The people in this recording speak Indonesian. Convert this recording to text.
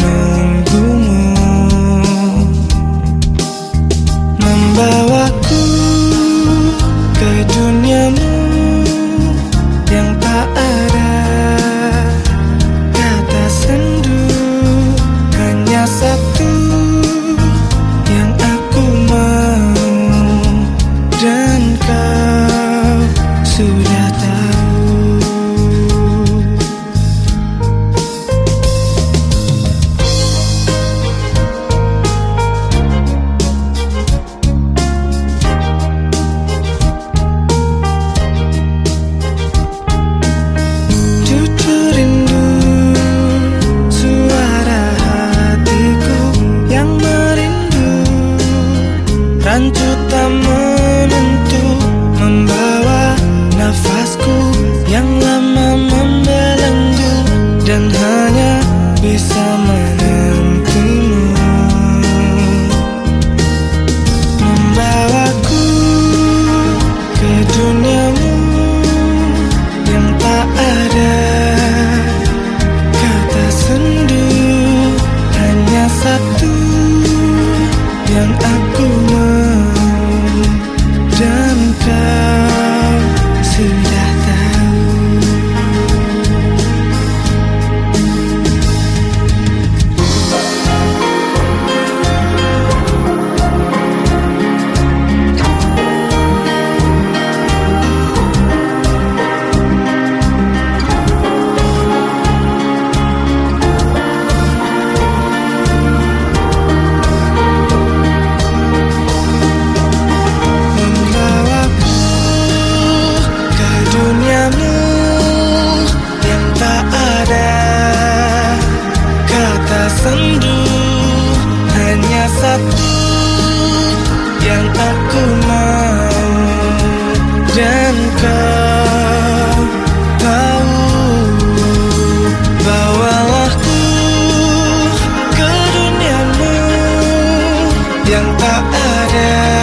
menunggumu Membawaku ke duniamu yang tak ada kata sendu. Hanya satu yang aku mau dan kau sudah menentu membawa nafasku yang lama membelenggu Dan hanya bisa menantimu satu yang aku mau. Dan kau tahu bawalah ke duniamu yang tak ada